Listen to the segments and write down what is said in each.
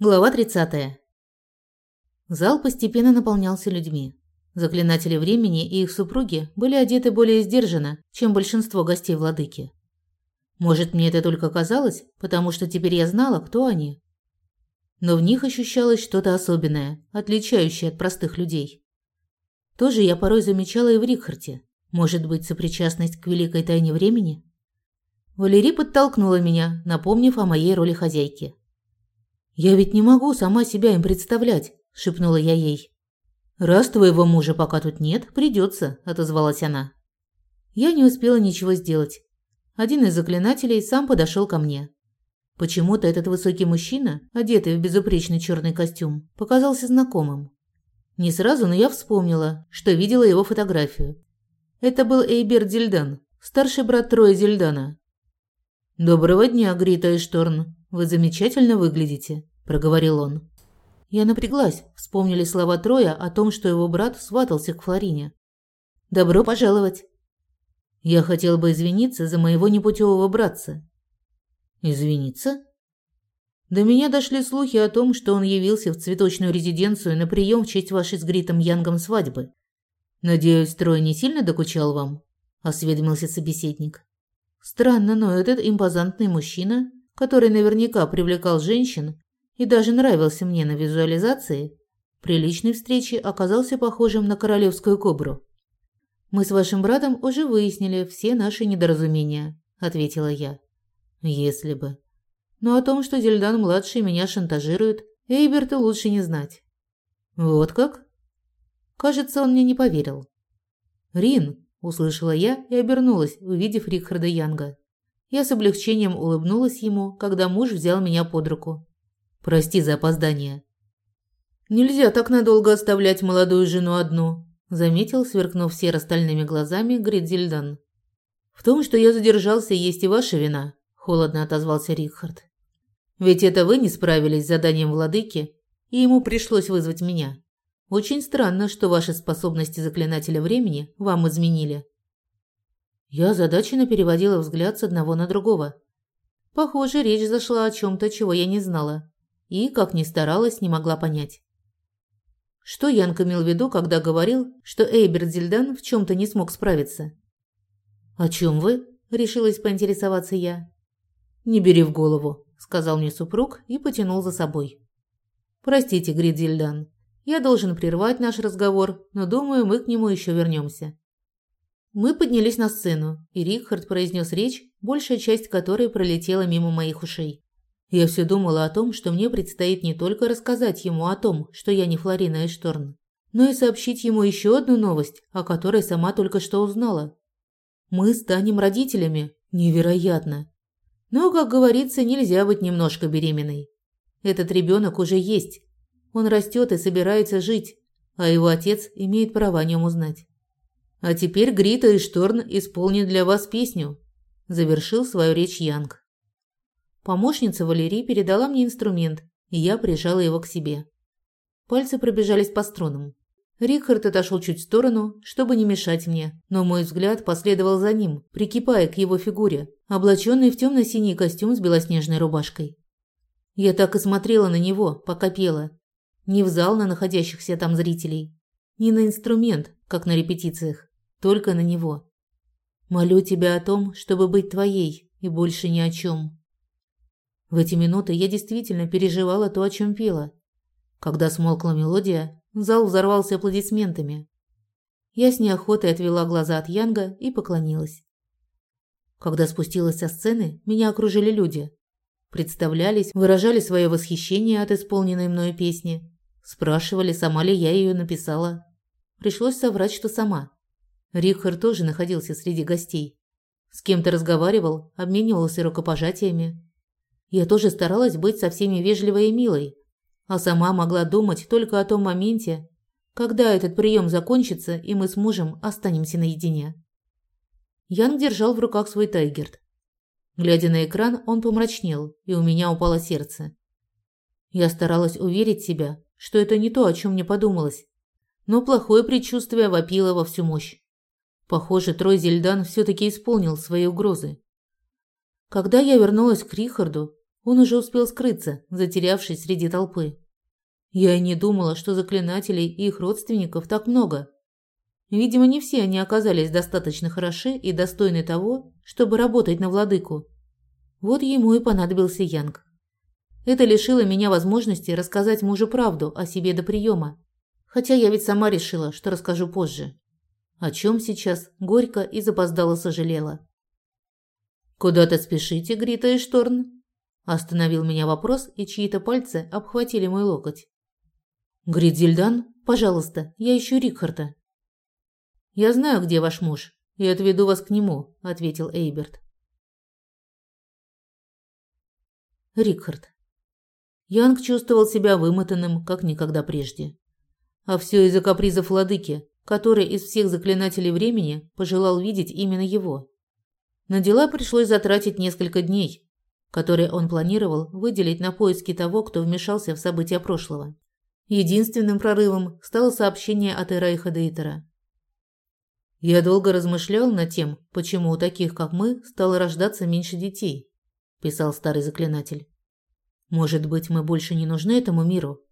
Глава 30. Зал постепенно наполнялся людьми. Заклинатели времени и их супруги были одеты более сдержанно, чем большинство гостей владыки. Может, мне это только казалось, потому что теперь я знала, кто они. Но в них ощущалось что-то особенное, отличающее от простых людей. Тоже я порой замечала и в Рихарте. Может быть, сопричастность к великой тайне времени? Валерий подтолкнула меня, напомнив о моей роли хозяйки. «Я ведь не могу сама себя им представлять», – шепнула я ей. «Раз твоего мужа пока тут нет, придется», – отозвалась она. Я не успела ничего сделать. Один из заклинателей сам подошел ко мне. Почему-то этот высокий мужчина, одетый в безупречный черный костюм, показался знакомым. Не сразу, но я вспомнила, что видела его фотографию. Это был Эйбер Зельдан, старший брат Троя Зельдана. «Доброго дня, Грита и Шторн. Вы замечательно выглядите», – проговорил он. Я напряглась, вспомнили слова Троя о том, что его брат сватался к Флорине. «Добро пожаловать!» Я хотел бы извиниться за моего непутевого братца. «Извиниться?» До меня дошли слухи о том, что он явился в цветочную резиденцию на прием в честь вашей с Гритом Янгом свадьбы. «Надеюсь, Трой не сильно докучал вам?» – осведомился собеседник. Странно, но этот импозантный мужчина который наверняка привлекал женщин и даже нравился мне на визуализации, при личной встрече оказался похожим на королевскую кобру. «Мы с вашим братом уже выяснили все наши недоразумения», – ответила я. «Если бы. Но о том, что Зельдан-младший меня шантажирует, Эйберту лучше не знать». «Вот как?» Кажется, он мне не поверил. «Рин», – услышала я и обернулась, увидев Рихарда Янга. Я с облегчением улыбнулась ему, когда муж взял меня под руку. «Прости за опоздание». «Нельзя так надолго оставлять молодую жену одну», заметил, сверкнув серо-стальными глазами, Гридзельдан. «В том, что я задержался, есть и ваша вина», холодно отозвался Рихард. «Ведь это вы не справились с заданием владыки, и ему пришлось вызвать меня. Очень странно, что ваши способности заклинателя времени вам изменили». Я озадаченно переводила взгляд с одного на другого. Похоже, речь зашла о чем-то, чего я не знала. И, как ни старалась, не могла понять. Что Янка имел в виду, когда говорил, что Эйберт Зельдан в чем-то не смог справиться? «О чем вы?» – решилась поинтересоваться я. «Не бери в голову», – сказал мне супруг и потянул за собой. «Простите, Грид Зельдан, я должен прервать наш разговор, но думаю, мы к нему еще вернемся. Мы поднялись на сцену, и Рихард произнес речь, большая часть которой пролетела мимо моих ушей. Я все думала о том, что мне предстоит не только рассказать ему о том, что я не Флорина Эшторн, но и сообщить ему еще одну новость, о которой сама только что узнала. Мы станем родителями. Невероятно. Но, как говорится, нельзя быть немножко беременной. Этот ребенок уже есть. Он растет и собирается жить, а его отец имеет право о нем узнать. А теперь Грита и Шторн исполнят для вас песню, завершил свою речь Янг. Помощница Валерии передала мне инструмент, и я прижала его к себе. Пальцы пробежались по струнам. Рихард отошел чуть в сторону, чтобы не мешать мне, но мой взгляд последовал за ним, прикипая к его фигуре, облаченной в темно-синий костюм с белоснежной рубашкой. Я так и смотрела на него, пока пела. Не в зал на находящихся там зрителей, не на инструмент, как на репетициях, только на него. Молю тебя о том, чтобы быть твоей, и больше ни о чем. В эти минуты я действительно переживала то, о чем пела. Когда смолкла мелодия, зал взорвался аплодисментами. Я с неохотой отвела глаза от Янга и поклонилась. Когда спустилась со сцены, меня окружили люди. Представлялись, выражали свое восхищение от исполненной мною песни, спрашивали, сама ли я ее написала. Пришлось соврать, что сама. Рихард тоже находился среди гостей. С кем-то разговаривал, обменивался рукопожатиями. Я тоже старалась быть со всеми вежливой и милой, а сама могла думать только о том моменте, когда этот прием закончится и мы с мужем останемся наедине. Янг держал в руках свой тайгерт. Глядя на экран, он помрачнел, и у меня упало сердце. Я старалась уверить себя, что это не то, о чем мне подумалось, но плохое предчувствие вопило во всю мощь. Похоже, Трой Зельдан все-таки исполнил свои угрозы. Когда я вернулась к Рихарду, он уже успел скрыться, затерявшись среди толпы. Я и не думала, что заклинателей и их родственников так много. Видимо, не все они оказались достаточно хороши и достойны того, чтобы работать на владыку. Вот ему и понадобился Янг. Это лишило меня возможности рассказать мужу правду о себе до приема. Хотя я ведь сама решила, что расскажу позже. О чем сейчас горько и запоздало сожалела. «Куда-то спешите, Грита и Шторн?» Остановил меня вопрос, и чьи-то пальцы обхватили мой локоть. «Гридзельдан, пожалуйста, я ищу Рикхарта». «Я знаю, где ваш муж, и отведу вас к нему», – ответил Эйберт. Рикхард. Янг чувствовал себя вымотанным, как никогда прежде. А все из-за капризов владыки, который из всех заклинателей времени пожелал видеть именно его. На дела пришлось затратить несколько дней, которые он планировал выделить на поиски того, кто вмешался в события прошлого. Единственным прорывом стало сообщение от Эрайха Дейтера. «Я долго размышлял над тем, почему у таких, как мы, стало рождаться меньше детей», – писал старый заклинатель. «Может быть, мы больше не нужны этому миру?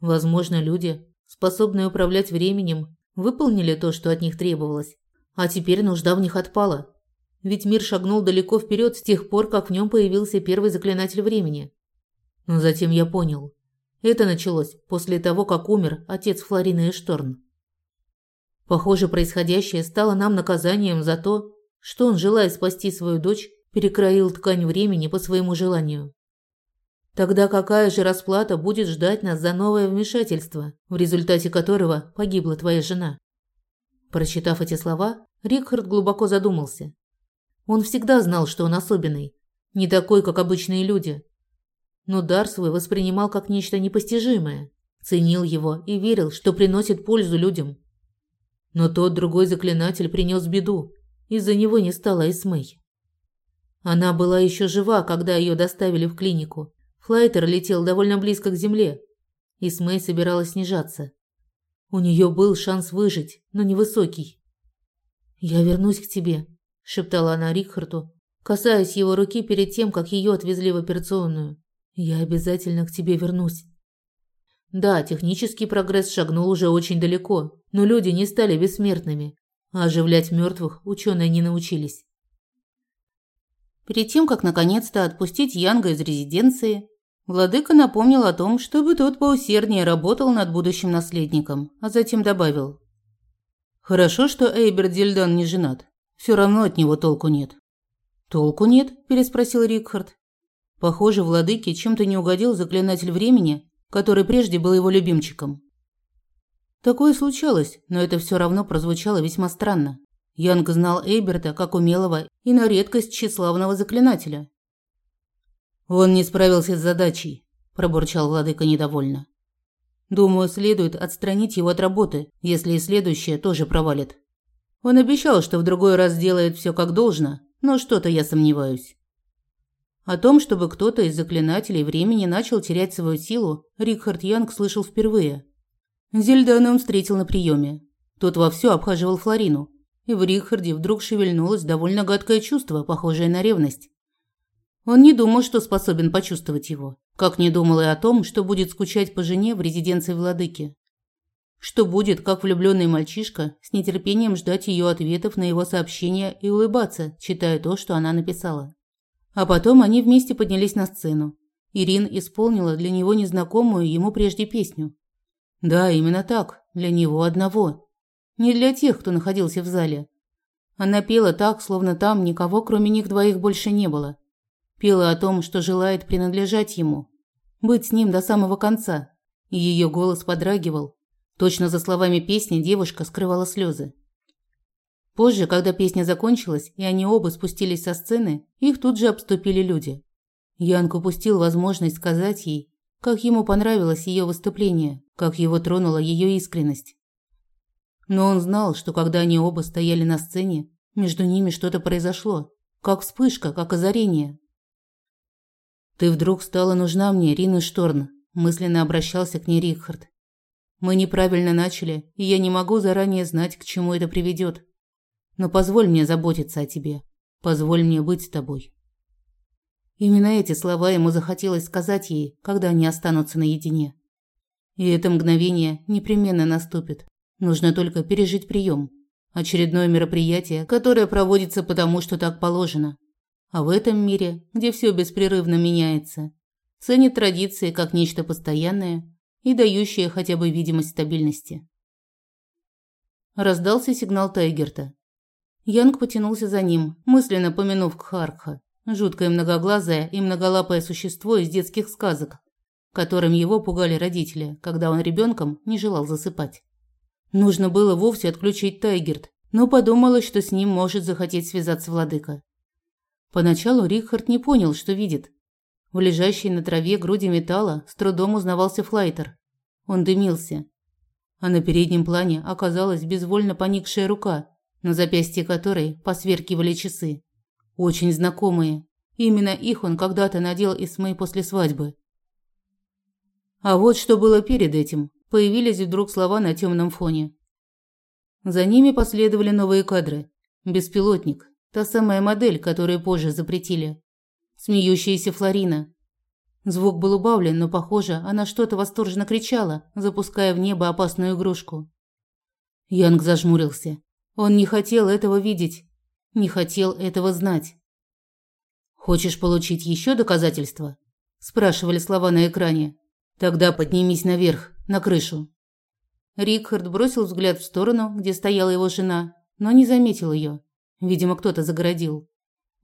Возможно, люди, способные управлять временем, выполнили то, что от них требовалось, а теперь нужда в них отпала. Ведь мир шагнул далеко вперед с тех пор, как в нем появился первый заклинатель времени. Но затем я понял – это началось после того, как умер отец Флорины Эшторн. Похоже, происходящее стало нам наказанием за то, что он, желая спасти свою дочь, перекроил ткань времени по своему желанию. Тогда какая же расплата будет ждать нас за новое вмешательство, в результате которого погибла твоя жена? Прочитав эти слова, Рикхард глубоко задумался. Он всегда знал, что он особенный, не такой, как обычные люди, но дар свой воспринимал как нечто непостижимое, ценил его и верил, что приносит пользу людям. Но тот другой заклинатель принес беду, из-за него не стало Эсмей. Она была еще жива, когда ее доставили в клинику. Флайтер летел довольно близко к земле. Исмей собиралась снижаться. У нее был шанс выжить, но невысокий. «Я вернусь к тебе», – шептала она Рикхарту, касаясь его руки перед тем, как ее отвезли в операционную. Я обязательно к тебе вернусь. Да, технический прогресс шагнул уже очень далеко, но люди не стали бессмертными, а оживлять мертвых ученые не научились. Перед тем, как наконец-то отпустить Янга из резиденции, владыка напомнил о том, чтобы тот поусерднее работал над будущим наследником, а затем добавил: Хорошо, что Эйберт Дильдан не женат. Все равно от него толку нет. Толку нет? переспросил Рикхард. Похоже, владыке чем-то не угодил заклинатель времени, который прежде был его любимчиком. Такое случалось, но это все равно прозвучало весьма странно. Янг знал Эйберта как умелого и на редкость тщеславного заклинателя. «Он не справился с задачей», – пробурчал владыка недовольно. «Думаю, следует отстранить его от работы, если и следующее тоже провалит. Он обещал, что в другой раз сделает все как должно, но что-то я сомневаюсь». О том, чтобы кто-то из заклинателей времени начал терять свою силу, Рихард Янг слышал впервые. Зельдана он встретил на приеме. Тот вовсю обхаживал Флорину, и в Рихарде вдруг шевельнулось довольно гадкое чувство, похожее на ревность. Он не думал, что способен почувствовать его, как не думал и о том, что будет скучать по жене в резиденции владыки. Что будет, как влюбленный мальчишка, с нетерпением ждать ее ответов на его сообщения и улыбаться, читая то, что она написала. А потом они вместе поднялись на сцену. Ирин исполнила для него незнакомую ему прежде песню. Да, именно так, для него одного. Не для тех, кто находился в зале. Она пела так, словно там никого, кроме них двоих, больше не было. Пела о том, что желает принадлежать ему, быть с ним до самого конца. И ее голос подрагивал. Точно за словами песни девушка скрывала слезы. Позже, когда песня закончилась, и они оба спустились со сцены, их тут же обступили люди. Янг упустил возможность сказать ей, как ему понравилось ее выступление, как его тронула ее искренность. Но он знал, что когда они оба стояли на сцене, между ними что-то произошло, как вспышка, как озарение. «Ты вдруг стала нужна мне, Рина Шторн», – мысленно обращался к ней Рихард. «Мы неправильно начали, и я не могу заранее знать, к чему это приведет. Но позволь мне заботиться о тебе. Позволь мне быть с тобой. Именно эти слова ему захотелось сказать ей, когда они останутся наедине. И это мгновение непременно наступит. Нужно только пережить прием. Очередное мероприятие, которое проводится потому, что так положено. А в этом мире, где все беспрерывно меняется, ценит традиции как нечто постоянное и дающее хотя бы видимость стабильности. Раздался сигнал Тайгерта. Янг потянулся за ним, мысленно помянув Кхаркха, жуткое многоглазое и многолапое существо из детских сказок, которым его пугали родители, когда он ребенком не желал засыпать. Нужно было вовсе отключить Тайгерт, но подумалось, что с ним может захотеть связаться владыка. Поначалу Рихард не понял, что видит. В лежащей на траве груди металла с трудом узнавался флайтер. Он дымился. А на переднем плане оказалась безвольно поникшая рука, на запястье которой посверкивали часы. Очень знакомые. Именно их он когда-то надел Исмей после свадьбы. А вот что было перед этим. Появились вдруг слова на темном фоне. За ними последовали новые кадры. Беспилотник, Та самая модель, которую позже запретили. Смеющаяся Флорина. Звук был убавлен, но, похоже, она что-то восторженно кричала, запуская в небо опасную игрушку. Янг зажмурился. Он не хотел этого видеть, не хотел этого знать. «Хочешь получить еще доказательства?» – спрашивали слова на экране. «Тогда поднимись наверх, на крышу». Рикхард бросил взгляд в сторону, где стояла его жена, но не заметил ее. Видимо, кто-то загородил.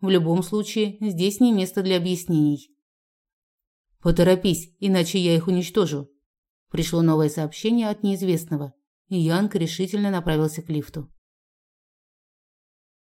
В любом случае, здесь не место для объяснений. Поторопись, иначе я их уничтожу. Пришло новое сообщение от неизвестного, и Янг решительно направился к лифту.